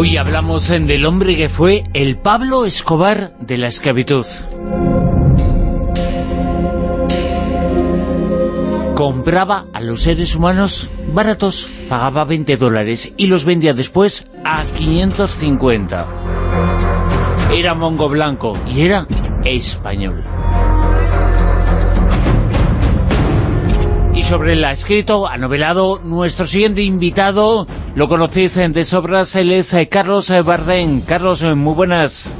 Hoy hablamos del hombre que fue el Pablo Escobar de la esclavitud. Compraba a los seres humanos baratos, pagaba 20 dólares y los vendía después a 550. Era mongo blanco y era español. Sobre el escrito, ha novelado nuestro siguiente invitado, lo conocéis de sobras, él es eh, Carlos eh, Bardén. Carlos, eh, muy buenas.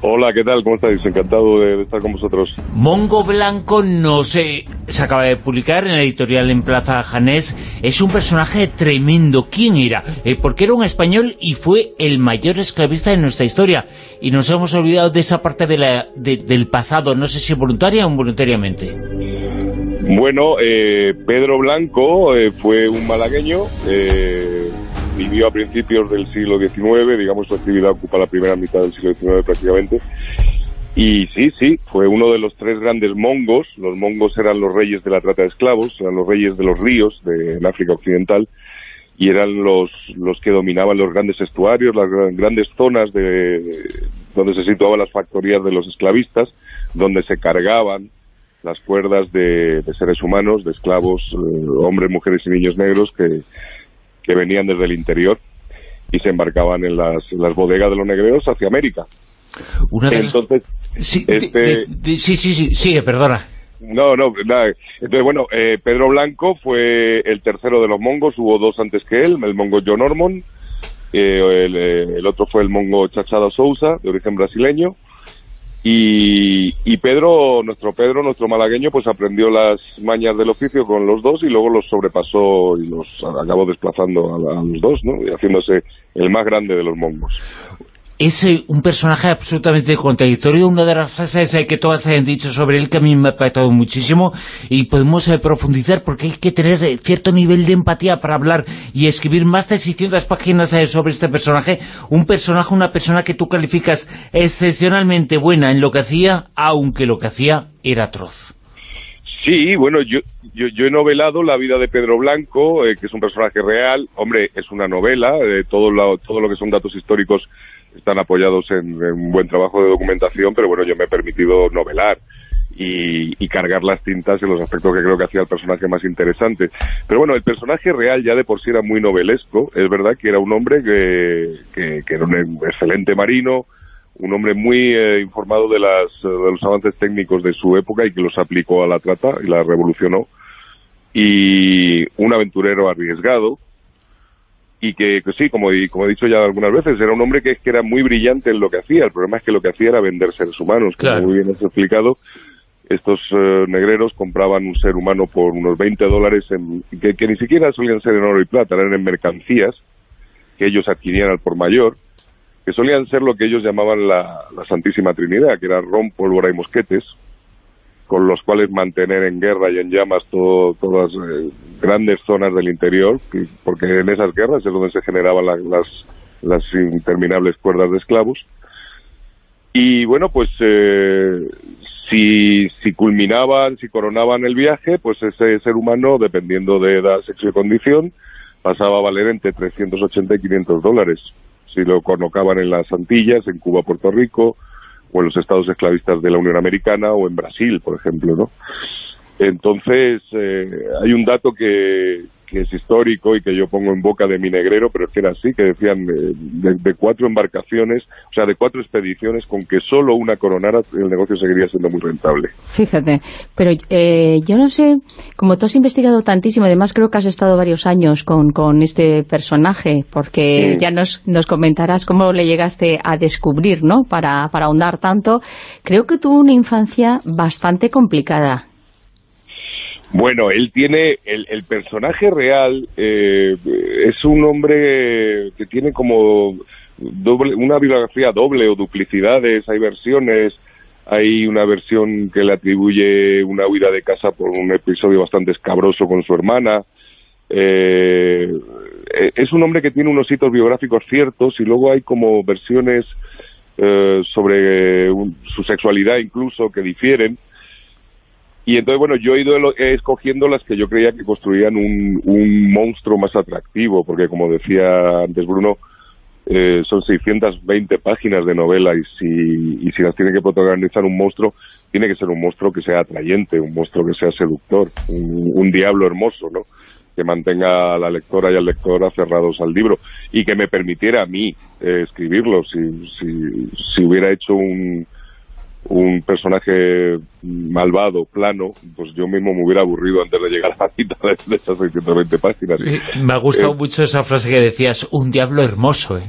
Hola, ¿qué tal? ¿Cómo estáis? Encantado de estar con vosotros. Mongo Blanco, no sé, se acaba de publicar en la editorial en Plaza Janés. Es un personaje tremendo. ¿Quién era? porque era un español y fue el mayor esclavista de nuestra historia. Y nos hemos olvidado de esa parte de la, del pasado, no sé si voluntaria o involuntariamente. Bueno, eh, Pedro Blanco eh, fue un malagueño, eh, vivió a principios del siglo XIX, digamos su actividad ocupa la primera mitad del siglo XIX prácticamente, y sí, sí, fue uno de los tres grandes mongos, los mongos eran los reyes de la trata de esclavos, eran los reyes de los ríos de, en África Occidental, y eran los, los que dominaban los grandes estuarios, las grandes zonas de, donde se situaban las factorías de los esclavistas, donde se cargaban las cuerdas de, seres humanos, de esclavos, eh, hombres, mujeres y niños negros que, que, venían desde el interior y se embarcaban en las, las bodegas de los negreros hacia América. Una Entonces, sí, este... sí, sí, sí, sigue, perdona. No, no, nada. Entonces, bueno, eh, Pedro Blanco fue el tercero de los mongos, hubo dos antes que él, el mongo John Ormond, eh, el, el, otro fue el mongo Chachado Sousa, de origen brasileño, y, Pedro, nuestro Pedro, nuestro malagueño, pues aprendió las mañas del oficio con los dos y luego los sobrepasó y los acabó desplazando a, los dos, ¿no? Y haciéndose el más grande de los mongos es un personaje absolutamente contradictorio. Una de las frases que todas han dicho sobre él que a mí me ha impactado muchísimo y podemos eh, profundizar porque hay que tener eh, cierto nivel de empatía para hablar y escribir más de 600 páginas eh, sobre este personaje. Un personaje, una persona que tú calificas excepcionalmente buena en lo que hacía, aunque lo que hacía era atroz. Sí, bueno, yo, yo, he novelado la vida de Pedro Blanco, que es un personaje real. Hombre, es una novela, todo, todo lo que son datos históricos están apoyados en, un buen trabajo de documentación, pero bueno, yo me he permitido novelar y, cargar las tintas en los aspectos que creo que hacía el personaje más interesante. Pero bueno, el personaje real ya de por sí era muy novelesco, es verdad que era un hombre que, que, era un excelente marino, un hombre muy eh, informado de, las, de los avances técnicos de su época y que los aplicó a la trata y la revolucionó, y un aventurero arriesgado, y que, sí, como, como he dicho ya algunas veces, era un hombre que, que, era muy brillante en lo que hacía. El problema es que lo que hacía era vender seres humanos. Como muy bien has explicado, estos eh, negreros compraban un ser humano por unos 20 dólares, en, que, que, ni siquiera solían ser en oro y plata, eran en mercancías que ellos adquirían al por mayor, que solían ser lo que ellos llamaban la, la Santísima Trinidad, que era ron, pólvora y mosquetes, con los cuales mantener en guerra y en llamas todas eh, grandes zonas del interior, porque en esas guerras es donde se generaban las, las interminables cuerdas de esclavos. Y bueno, pues eh, si, si culminaban, si coronaban el viaje, pues ese ser humano, dependiendo de edad, sexo y condición, pasaba a valer entre 380 y 500 dólares. Si lo colocaban en las Antillas, en Cuba, Puerto Rico, o en los estados esclavistas de la Unión Americana o en Brasil, por ejemplo, ¿no? Entonces, eh, hay un dato que, que es histórico y que yo pongo en boca de mi negrero, pero es que era así, que decían eh, de, cuatro embarcaciones, o sea, de cuatro expediciones, con que solo una coronara, el negocio seguiría siendo muy rentable. Fíjate, pero eh, yo no sé, como tú has investigado tantísimo, además creo que has estado varios años con, con este personaje, porque ya nos, nos comentarás cómo le llegaste a descubrir, ¿no?, para, para ahondar tanto. Creo que tuvo una infancia bastante complicada. Bueno, él tiene, el, personaje real eh, es un hombre que tiene como doble, una biografía doble o duplicidades, hay versiones, hay una versión que le atribuye una huida de casa por un episodio bastante escabroso con su hermana. Eh, es un hombre que tiene unos hitos biográficos ciertos y luego hay como versiones eh, sobre su sexualidad incluso que difieren y entonces, bueno, yo he ido escogiendo las que yo creía que construían un, monstruo más atractivo, porque como decía antes Bruno, eh, son 620 páginas de novela y si, y si las tiene que protagonizar un monstruo, tiene que ser un monstruo que sea atrayente, un monstruo que sea seductor, un, diablo hermoso, ¿no? que mantenga a la lectora y al lector aferrados al libro y que me permitiera a mí eh, escribirlo si, si, si hubiera hecho un, un personaje malvado, plano, pues yo mismo me hubiera aburrido antes de llegar a la cita de, esas 620 páginas. Me ha gustado eh, mucho esa frase que decías, un diablo hermoso, ¿eh?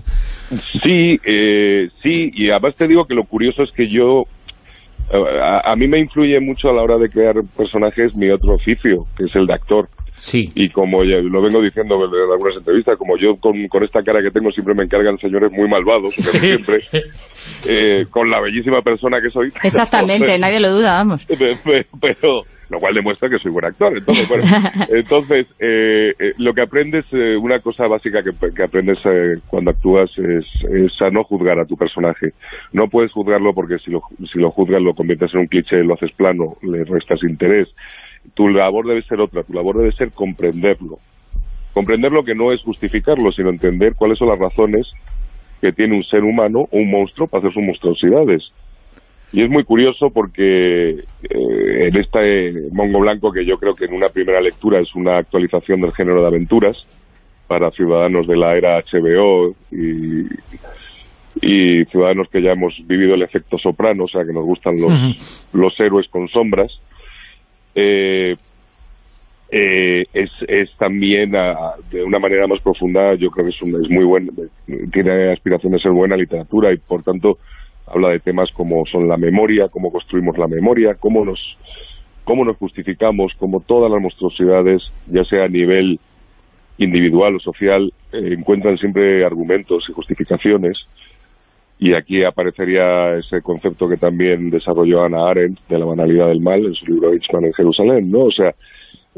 Sí, eh, sí, y además te digo que lo curioso es que yo, a, a, mí me influye mucho a la hora de crear personajes mi otro oficio, que es el de actor. Sí. Y como ya lo vengo diciendo en algunas entrevistas, como yo con, esta cara que tengo siempre me encargan señores muy malvados, siempre, eh, con la bellísima persona que soy. Exactamente, nadie lo duda, vamos. Pero, lo cual demuestra que soy buen actor. Entonces, bueno, entonces eh, eh, lo que aprendes, una cosa básica que, que aprendes cuando actúas es, es, a no juzgar a tu personaje. No puedes juzgarlo porque si lo, si lo juzgas lo conviertes en un cliché, lo haces plano, le restas interés tu labor debe ser otra, tu labor debe ser comprenderlo. Comprenderlo que no es justificarlo, sino entender cuáles son las razones que tiene un ser humano o un monstruo para hacer sus monstruosidades. Y es muy curioso porque eh, en este Mongo Blanco, que yo creo que en una primera lectura es una actualización del género de aventuras para ciudadanos de la era HBO y, y ciudadanos que ya hemos vivido el efecto soprano, o sea, que nos gustan los, los héroes con sombras, eh, eh, es, es, también de una manera más profunda, yo creo que es, es muy buen, tiene aspiración de ser buena literatura y por tanto habla de temas como son la memoria, cómo construimos la memoria, cómo nos, cómo nos justificamos, cómo todas las monstruosidades, ya sea a nivel individual o social, eh, encuentran siempre argumentos y justificaciones y aquí aparecería ese concepto que también desarrolló Ana Arendt de la banalidad del mal en su libro Eichmann en Jerusalén, ¿no? O sea,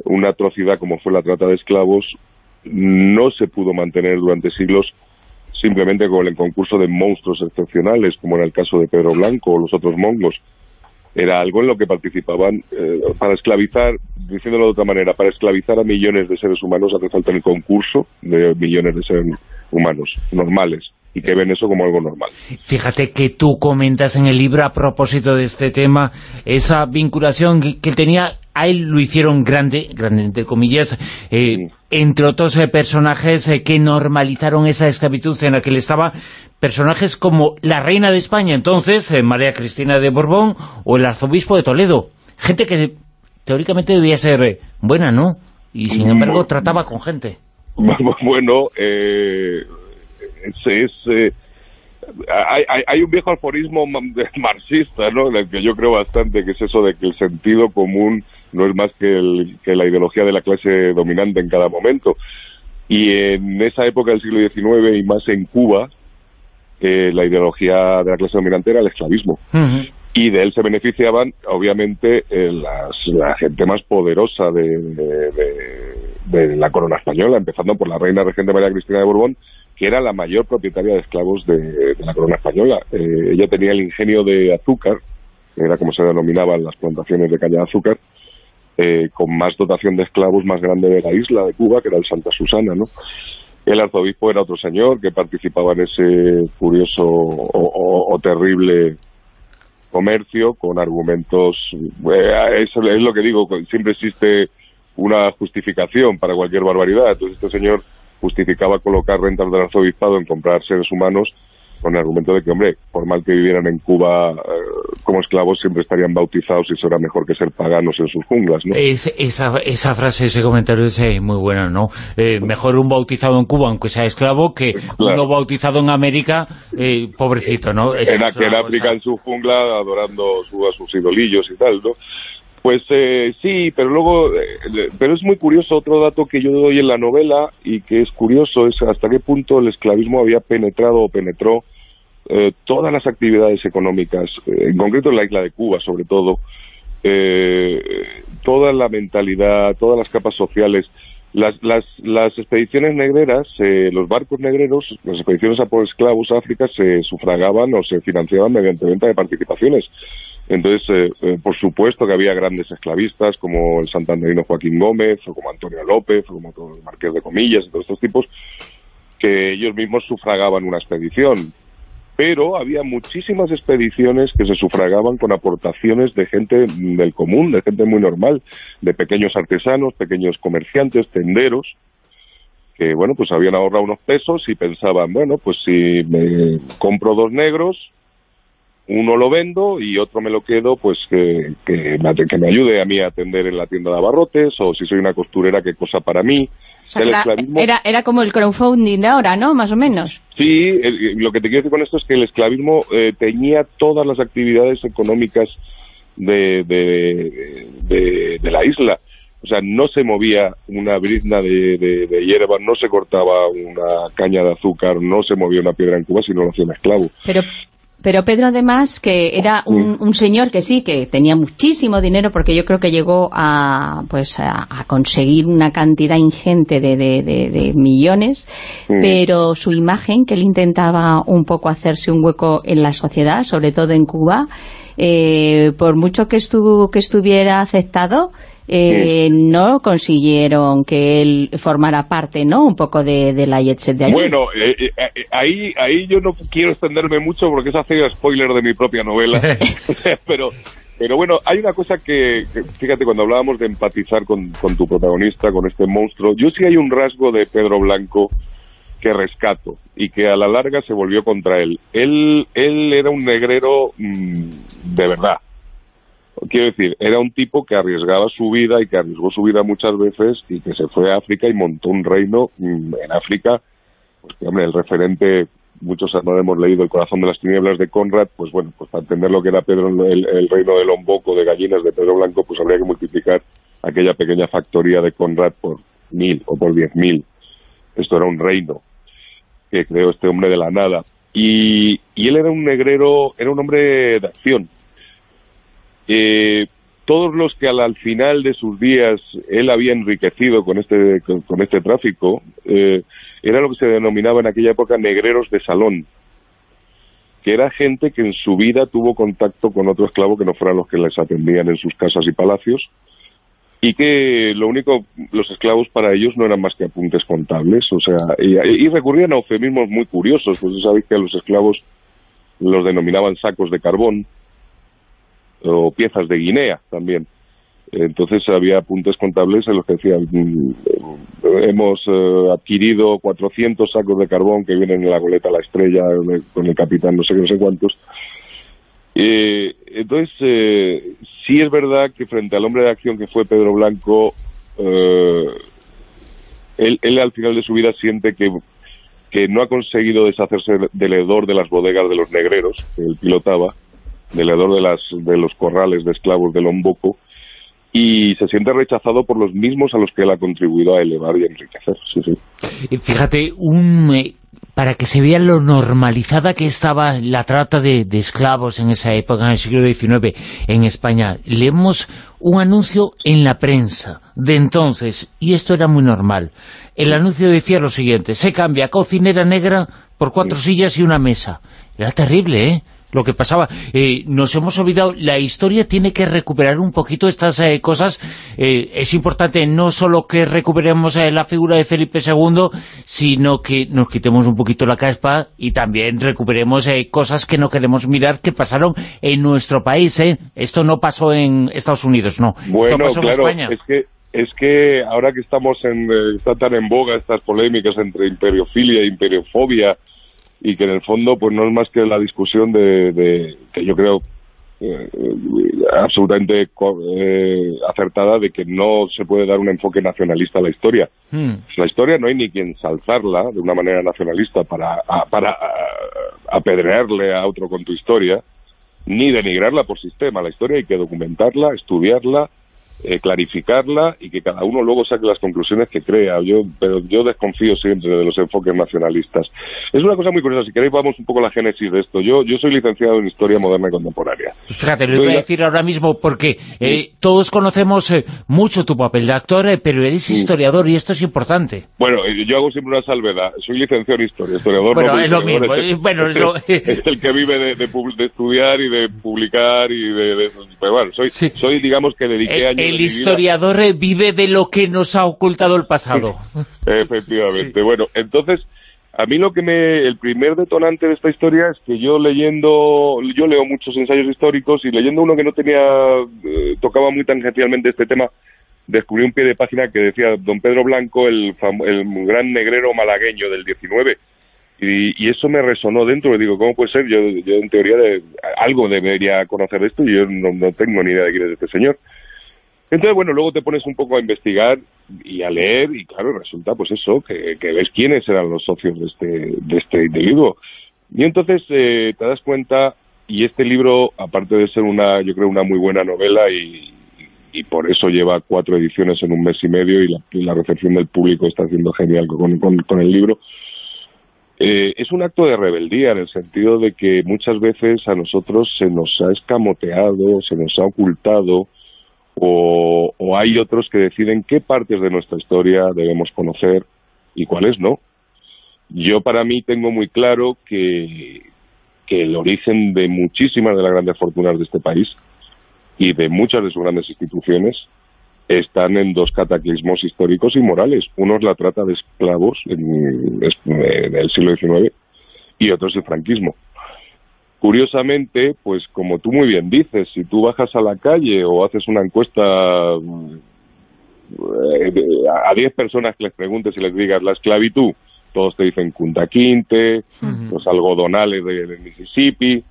una atrocidad como fue la trata de esclavos no se pudo mantener durante siglos simplemente con el concurso de monstruos excepcionales, como en el caso de Pedro Blanco o los otros mongos. Era algo en lo que participaban eh, para esclavizar, diciéndolo de otra manera, para esclavizar a millones de seres humanos hace falta el concurso de millones de seres humanos normales y que ven eso como algo normal. Fíjate que tú comentas en el libro a propósito de este tema, esa vinculación que, tenía, a él lo hicieron grande, grande entre comillas, eh, entre otros eh, personajes eh, que normalizaron esa esclavitud en la que él estaba, personajes como la reina de España entonces, María Cristina de Borbón, o el arzobispo de Toledo, gente que teóricamente debía ser buena, ¿no? Y sin embargo trataba con gente. Bueno, eh, es, eh, hay, hay, un viejo aforismo marxista, ¿no? En el que yo creo bastante, que es eso de que el sentido común no es más que, el, que la ideología de la clase dominante en cada momento. Y en esa época del siglo XIX y más en Cuba, eh, la ideología de la clase dominante era el esclavismo. Y de él se beneficiaban, obviamente, eh, la gente más poderosa de, de, la corona española, empezando por la reina regente María Cristina de Borbón, que era la mayor propietaria de esclavos de, la corona española. Eh, ella tenía el ingenio de azúcar, era como se denominaban las plantaciones de caña de azúcar, eh, con más dotación de esclavos más grande de la isla de Cuba, que era el Santa Susana, ¿no? El arzobispo era otro señor que participaba en ese curioso o, terrible comercio con argumentos... Eh, es lo que digo, siempre existe una justificación para cualquier barbaridad. Entonces este señor justificaba colocar rentas del arzobispado en comprar seres humanos con el argumento de que, hombre, por mal que vivieran en Cuba eh, como esclavos, siempre estarían bautizados y eso era mejor que ser paganos en sus junglas, ¿no? esa, esa frase, ese comentario es eh, muy bueno, ¿no? Eh, mejor un bautizado en Cuba, aunque sea esclavo, que uno bautizado en América, pobrecito, ¿no? en, en África, en su jungla, adorando a sus idolillos y tal, ¿no? Pues eh, sí, pero luego, eh, pero es muy curioso otro dato que yo doy en la novela y que es curioso es hasta qué punto el esclavismo había penetrado o penetró eh, todas las actividades económicas, en concreto en la isla de Cuba sobre todo, toda la mentalidad, todas las capas sociales, las, las, las expediciones negreras, los barcos negreros, las expediciones a por esclavos a África se sufragaban o se financiaban mediante venta de participaciones. Entonces, eh, eh, por supuesto que había grandes esclavistas como el santanderino Joaquín Gómez, o como Antonio López, o como el Marqués de Comillas, y todos estos tipos, que ellos mismos sufragaban una expedición. Pero había muchísimas expediciones que se sufragaban con aportaciones de gente del común, de gente muy normal, de pequeños artesanos, pequeños comerciantes, tenderos, que, bueno, pues habían ahorrado unos pesos y pensaban, bueno, pues si me compro dos negros, uno lo vendo y otro me lo quedo, pues que, que, me ayude a mí a atender en la tienda de abarrotes, o si soy una costurera, qué cosa para mí. era, era como el crowdfunding de ahora, ¿no? Más o menos. Sí, lo que te quiero decir con esto es que el esclavismo eh, teñía todas las actividades económicas de, de, de la isla. O sea, no se movía una brizna de, de, hierba, no se cortaba una caña de azúcar, no se movía una piedra en Cuba si no lo hacía un esclavo. Pero, pero Pedro además que era un, un, señor que sí, que tenía muchísimo dinero porque yo creo que llegó a, pues, a, conseguir una cantidad ingente de, de millones, pero su imagen, que él intentaba un poco hacerse un hueco en la sociedad, sobre todo en Cuba, eh, por mucho que, estuvo, que estuviera aceptado, eh, no consiguieron que él formara parte, ¿no?, un poco de, la Jet de allí. Bueno, eh, eh, ahí, ahí yo no quiero extenderme mucho porque es hacer spoiler de mi propia novela, pero... Pero bueno, hay una cosa que, fíjate, cuando hablábamos de empatizar con, tu protagonista, con este monstruo, yo sí hay un rasgo de Pedro Blanco que rescato y que a la larga se volvió contra él. Él, él era un negrero mm, de verdad, quiero decir, era un tipo que arriesgaba su vida y que arriesgó su vida muchas veces y que se fue a África y montó un reino mm, en África, pues hombre, el referente, muchos no hemos leído El corazón de las tinieblas de Conrad, pues bueno, pues para entender lo que era Pedro, el, reino de Lomboco, de gallinas de Pedro Blanco, pues habría que multiplicar aquella pequeña factoría de Conrad por mil o por diez mil. Esto era un reino que creó este hombre de la nada. Y, y él era un negrero, era un hombre de acción, eh, todos los que al, final de sus días él había enriquecido con este, con, este tráfico, eh, era lo que se denominaba en aquella época negreros de salón, que era gente que en su vida tuvo contacto con otro esclavo que no fueran los que les atendían en sus casas y palacios, y que lo único, los esclavos para ellos no eran más que apuntes contables, o sea, y, recurrían a eufemismos muy curiosos, pues sabéis que a los esclavos los denominaban sacos de carbón, o piezas de Guinea también. Entonces había apuntes contables en los que decían, mm, hemos eh, adquirido 400 sacos de carbón que vienen en la goleta La Estrella con el capitán no sé qué, no sé cuántos. Eh, entonces, eh, sí es verdad que frente al hombre de acción que fue Pedro Blanco, él, él, al final de su vida siente que, que no ha conseguido deshacerse del hedor de las bodegas de los negreros que él pilotaba, velador de, las, de los corrales de esclavos de Lomboco, y se siente rechazado por los mismos a los que él ha contribuido a elevar y enriquecer. Sí, Fíjate, un, eh, para que se vea lo normalizada que estaba la trata de, de, esclavos en esa época, en el siglo XIX, en España, leemos un anuncio en la prensa de entonces, y esto era muy normal. El anuncio decía lo siguiente, se cambia cocinera negra por cuatro sillas y una mesa. Era terrible, ¿eh? Lo que pasaba. Eh, nos hemos olvidado, la historia tiene que recuperar un poquito estas eh, cosas. Eh, es importante no solo que recuperemos la figura de Felipe II, sino que nos quitemos un poquito la caspa y también recuperemos cosas que no queremos mirar que pasaron en nuestro país. Esto no pasó en Estados Unidos, no. Bueno, claro, es que es que ahora que estamos en, está tan en boga estas polémicas entre imperiofilia e imperiofobia, y que en el fondo pues no es más que la discusión de, que yo creo eh, absolutamente eh, acertada de que no se puede dar un enfoque nacionalista a la historia. Hmm. La historia no hay ni quien salzarla de una manera nacionalista para, para apedrearle a otro con tu historia, ni denigrarla por sistema. La historia hay que documentarla, estudiarla, eh, clarificarla y que cada uno luego saque las conclusiones que crea. Yo, pero yo desconfío siempre de los enfoques nacionalistas. Es una cosa muy curiosa, si queréis vamos un poco a la génesis de esto. Yo, yo soy licenciado en Historia Moderna y Contemporánea. Pues fíjate, lo voy a decir ahora mismo porque eh, todos conocemos eh, mucho tu papel de actor, pero eres historiador y esto es importante. Bueno, yo hago siempre una salvedad. Soy licenciado en Historia, historiador bueno, es lo mismo. Es, bueno, es, el que vive de, de, estudiar y de publicar y de... pero bueno, soy, soy digamos que dediqué años el historiador vive de lo que nos ha ocultado el pasado. Efectivamente. Bueno, entonces, A mí lo que me, el primer detonante de esta historia es que yo leyendo, yo leo muchos ensayos históricos y leyendo uno que no tenía, eh, tocaba muy tangencialmente este tema, descubrí un pie de página que decía Don Pedro Blanco, el, el gran negrero malagueño del 19. Y, eso me resonó dentro. Y digo, ¿cómo puede ser? Yo, yo en teoría de, algo debería conocer esto y yo no, tengo ni idea de quién es este señor. Entonces, bueno, luego te pones un poco a investigar y a leer y claro, resulta pues eso, que, ves quiénes eran los socios de este, de este individuo. Y entonces eh, te das cuenta, y este libro, aparte de ser una, yo creo, una muy buena novela y, y por eso lleva cuatro ediciones en un mes y medio y la, recepción del público está haciendo genial con, con, el libro. Eh, es un acto de rebeldía en el sentido de que muchas veces a nosotros se nos ha escamoteado, se nos ha ocultado o, hay otros que deciden qué partes de nuestra historia debemos conocer y cuáles no. Yo para mí tengo muy claro que, que el origen de muchísimas de las grandes fortunas de este país y de muchas de sus grandes instituciones están en dos cataclismos históricos y morales. Uno es la trata de esclavos en, el siglo XIX y otro es el franquismo. Curiosamente, pues como tú muy bien dices, si tú bajas a la calle o haces una encuesta eh, a 10 personas que les preguntes y les digas la esclavitud, todos te dicen Kunta Quinte, los algodonales del Mississippi,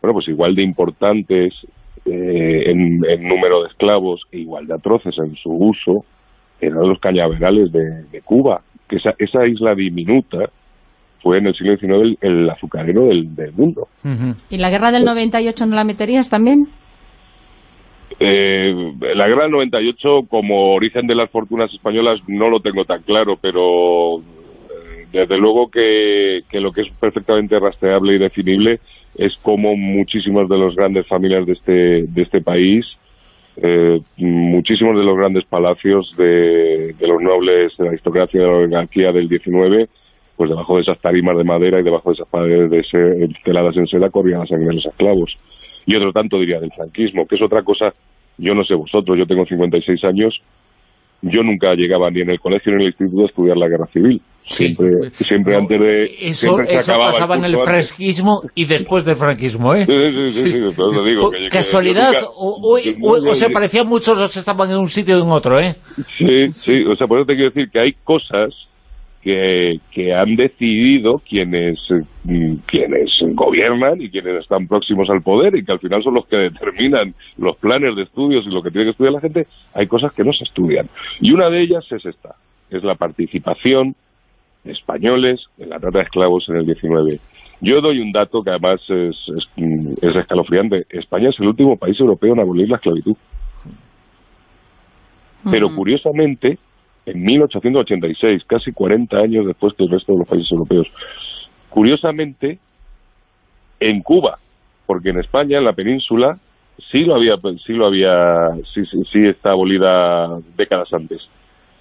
bueno, pues igual de importantes eh, en, número de esclavos e igual de atroces en su uso eran los cañaverales de, Cuba, que esa, esa isla diminuta fue en el siglo XIX el, azucarero del, mundo. ¿Y la guerra del 98 no la meterías también? Eh, la guerra del 98 como origen de las fortunas españolas no lo tengo tan claro, pero eh, desde luego que, que, lo que es perfectamente rastreable y definible es como muchísimas de las grandes familias de este, de este país, eh, muchísimos de los grandes palacios de, de, los nobles, de la aristocracia de la oligarquía del 19, pues debajo de esas tarimas de madera y debajo de esas paredes teladas en seda corrían las sangre de los esclavos. Y otro tanto diría del franquismo, que es otra cosa, yo no sé vosotros, yo tengo 56 años, yo nunca llegaba ni en el colegio ni en el instituto a estudiar la guerra civil. Siempre, siempre antes de... Eso, eso pasaba en el franquismo y después del franquismo, ¿eh? Sí, sí, sí, digo. Casualidad, o, se parecían muchos los que estaban en un sitio y en otro, ¿eh? Sí, sí, o sea, por eso te quiero decir que hay cosas que, que han decidido quienes, mm, quienes gobiernan y quienes están próximos al poder y que al final son los que determinan los planes de estudios y lo que tiene que estudiar la gente, hay cosas que no se estudian. Y una de ellas es esta, es la participación de españoles en la trata de esclavos en el 19. Yo doy un dato que además es, es, mm, es escalofriante. España es el último país europeo en abolir la esclavitud. Pero curiosamente, en 1886, casi 40 años después que el resto de los países europeos. Curiosamente, en Cuba, porque en España, en la península, sí lo había, sí lo había, sí, sí, está abolida décadas antes,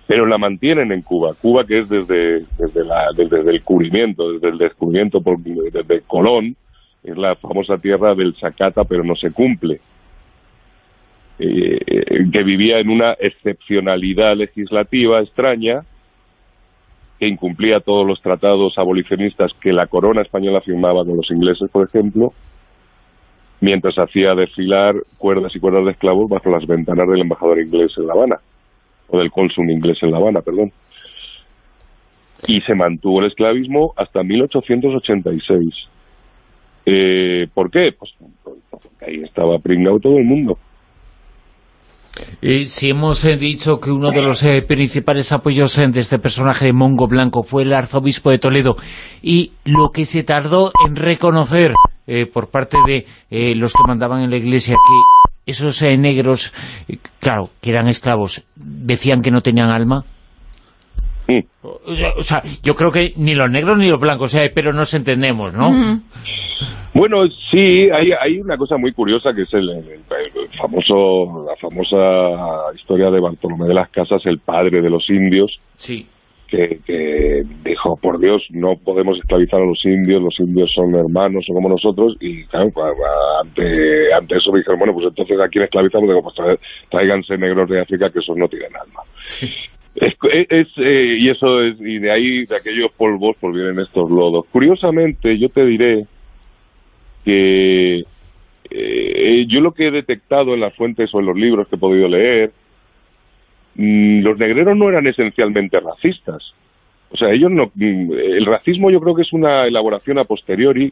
pero la mantienen en Cuba. Cuba que es desde, desde, la, desde el cubrimiento, desde el descubrimiento por, desde Colón, es la famosa tierra del Zacata, pero no se cumple. Eh, que vivía en una excepcionalidad legislativa extraña, que incumplía todos los tratados abolicionistas que la corona española firmaba con los ingleses, por ejemplo, mientras hacía desfilar cuerdas y cuerdas de esclavos bajo las ventanas del embajador inglés en La Habana, o del cónsul inglés en La Habana, perdón. Y se mantuvo el esclavismo hasta 1886. Eh, ¿Por qué? Pues porque ahí estaba pringado todo el mundo. Y si hemos eh, dicho que uno de los eh, principales apoyos eh, de este personaje de Mongo Blanco fue el arzobispo de Toledo y lo que se tardó en reconocer por parte de los que mandaban en la iglesia que esos negros, claro, que eran esclavos, decían que no tenían alma. O, sea, yo creo que ni los negros ni los blancos, pero nos entendemos, ¿no? Bueno, sí, hay, hay una cosa muy curiosa que es el, famoso, la famosa historia de Bartolomé de las Casas, el padre de los indios. Sí. Que, dijo, por Dios, no podemos esclavizar a los indios, los indios son hermanos, son como nosotros, y claro, ante, ante eso me dijeron, bueno, pues entonces a quién esclavizamos, digo, pues tráiganse negros de África que esos no tienen alma. Es, eh, y eso es, y de ahí, de aquellos polvos, pues vienen estos lodos. Curiosamente, yo te diré que eh, yo lo que he detectado en las fuentes o en los libros que he podido leer, mm, los negreros no eran esencialmente racistas. O sea, ellos no. Mm, el racismo yo creo que es una elaboración a posteriori.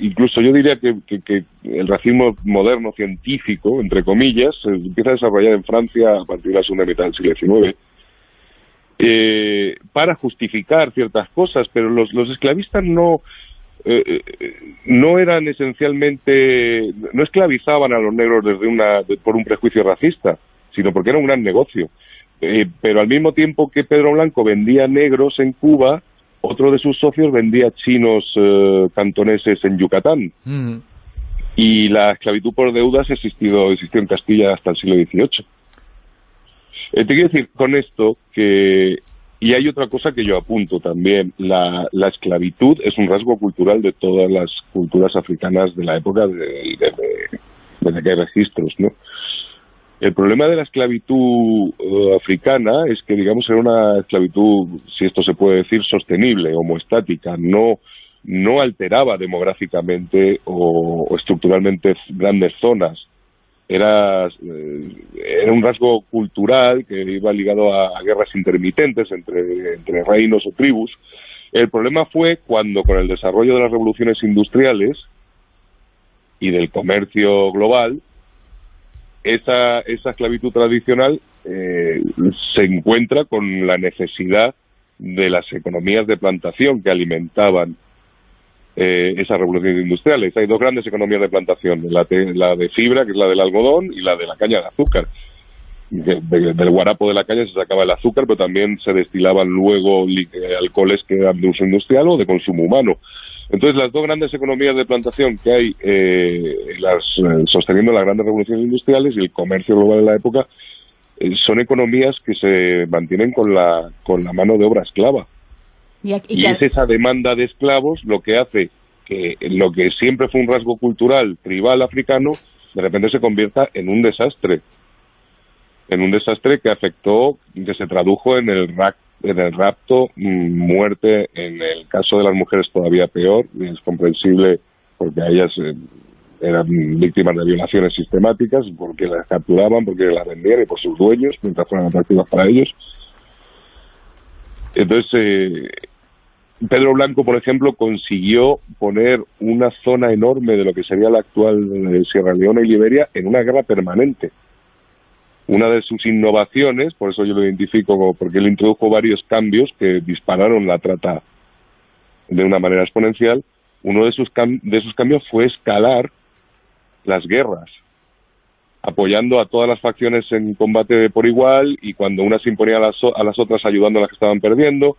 incluso yo diría que, el racismo moderno científico, entre comillas, empieza a desarrollar en Francia a partir de la segunda mitad del siglo XIX. Eh, para justificar ciertas cosas, pero los, los esclavistas no, eh, eh, no eran esencialmente, no esclavizaban a los negros desde una, por un prejuicio racista, sino porque era un gran negocio. Eh, pero al mismo tiempo que Pedro Blanco vendía negros en Cuba, otro de sus socios vendía chinos cantoneses en Yucatán. Mm. Y la esclavitud por deudas existido, existió en Castilla hasta el siglo XVIII. te quiero decir con esto que y hay otra cosa que yo apunto también, la, esclavitud es un rasgo cultural de todas las culturas africanas de la época de, de, que hay registros, ¿no? El problema de la esclavitud eh, africana es que, digamos, era una esclavitud, si esto se puede decir, sostenible, homoestática, no, no alteraba demográficamente o estructuralmente grandes zonas era, eh, era un rasgo cultural que iba ligado a, guerras intermitentes entre, entre reinos o tribus. El problema fue cuando con el desarrollo de las revoluciones industriales y del comercio global, esa, esa esclavitud tradicional eh, se encuentra con la necesidad de las economías de plantación que alimentaban eh, esas revoluciones industriales. Hay dos grandes economías de plantación, la de, la de fibra, que es la del algodón, y la de la caña de azúcar. del guarapo de la caña se sacaba el azúcar, pero también se destilaban luego eh, alcoholes que eran de uso industrial o de consumo humano. Entonces, las dos grandes economías de plantación que hay eh, las, eh, sosteniendo las grandes revoluciones industriales y el comercio global en la época son economías que se mantienen con la, con la mano de obra esclava. Y, es esa demanda de esclavos lo que hace que lo que siempre fue un rasgo cultural tribal africano, de repente se convierta en un desastre. En un desastre que afectó, que se tradujo en el, en el rapto, mm, muerte, en el caso de las mujeres todavía peor, y es comprensible porque a ellas eh, eran víctimas de violaciones sistemáticas, porque las capturaban, porque las vendían y por sus dueños, mientras fueran atractivas para ellos. Entonces, eh, Pedro Blanco, por ejemplo, consiguió poner una zona enorme de lo que sería la actual eh, Sierra Leona y Liberia en una guerra permanente. Una de sus innovaciones, por eso yo lo identifico porque él introdujo varios cambios que dispararon la trata de una manera exponencial, uno de sus, de sus cambios fue escalar las guerras, apoyando a todas las facciones en combate por igual y cuando una se imponía a las, a las otras ayudando a las que estaban perdiendo,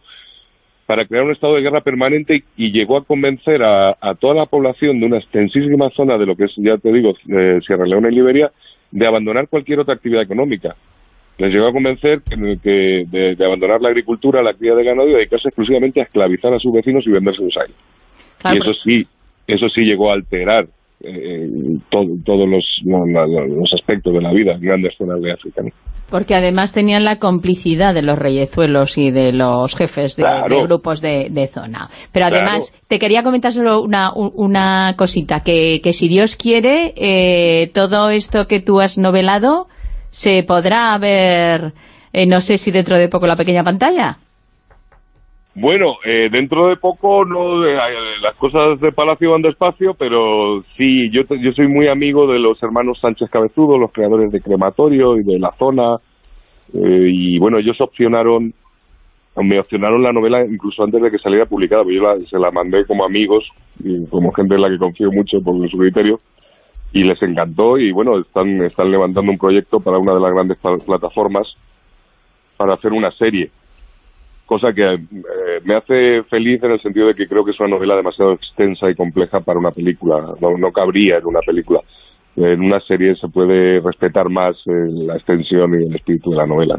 para crear un estado de guerra permanente y llegó a convencer a, toda la población de una extensísima zona de lo que es, ya te digo, Sierra Leona y Liberia, de abandonar cualquier otra actividad económica. Les llegó a convencer que, de, abandonar la agricultura, la actividad de ganado y dedicarse exclusivamente a esclavizar a sus vecinos y venderse a ellos. y eso sí, eso sí llegó a alterar eh, todos los, los, aspectos de la vida en grandes zonas de África. Porque además tenían la complicidad de los reyezuelos y de los jefes de, grupos de, zona. Pero además, te quería comentar solo una, una cosita, que, que si Dios quiere, eh, todo esto que tú has novelado se podrá ver, eh, no sé si dentro de poco la pequeña pantalla. Bueno, eh, dentro de poco no eh, las cosas de Palacio van despacio, pero sí, yo, yo soy muy amigo de los hermanos Sánchez Cabezudo, los creadores de Crematorio y de La Zona, eh, y bueno, ellos opcionaron, me opcionaron la novela incluso antes de que saliera publicada, porque yo se la mandé como amigos, y como gente en la que confío mucho por su criterio, y les encantó, y bueno, están, están levantando un proyecto para una de las grandes plataformas para hacer una serie cosa que eh, me hace feliz en el sentido de que creo que es una novela demasiado extensa y compleja para una película, no, cabría en una película. En una serie se puede respetar más eh, la extensión y el espíritu de la novela.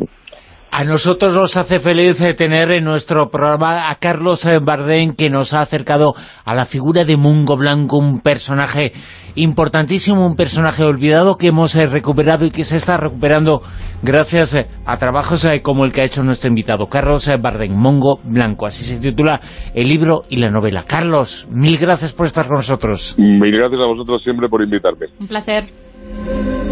A nosotros nos hace feliz eh, tener en nuestro programa a Carlos eh, Bardén, que nos ha acercado a la figura de Mungo Blanco, un personaje importantísimo, un personaje olvidado que hemos eh, recuperado y que se está recuperando gracias a trabajos como el que ha hecho nuestro invitado, Carlos Bardén, Mongo Blanco. Así se titula el libro y la novela. Carlos, mil gracias por estar con nosotros. Mil gracias a vosotros siempre por invitarme. Un placer.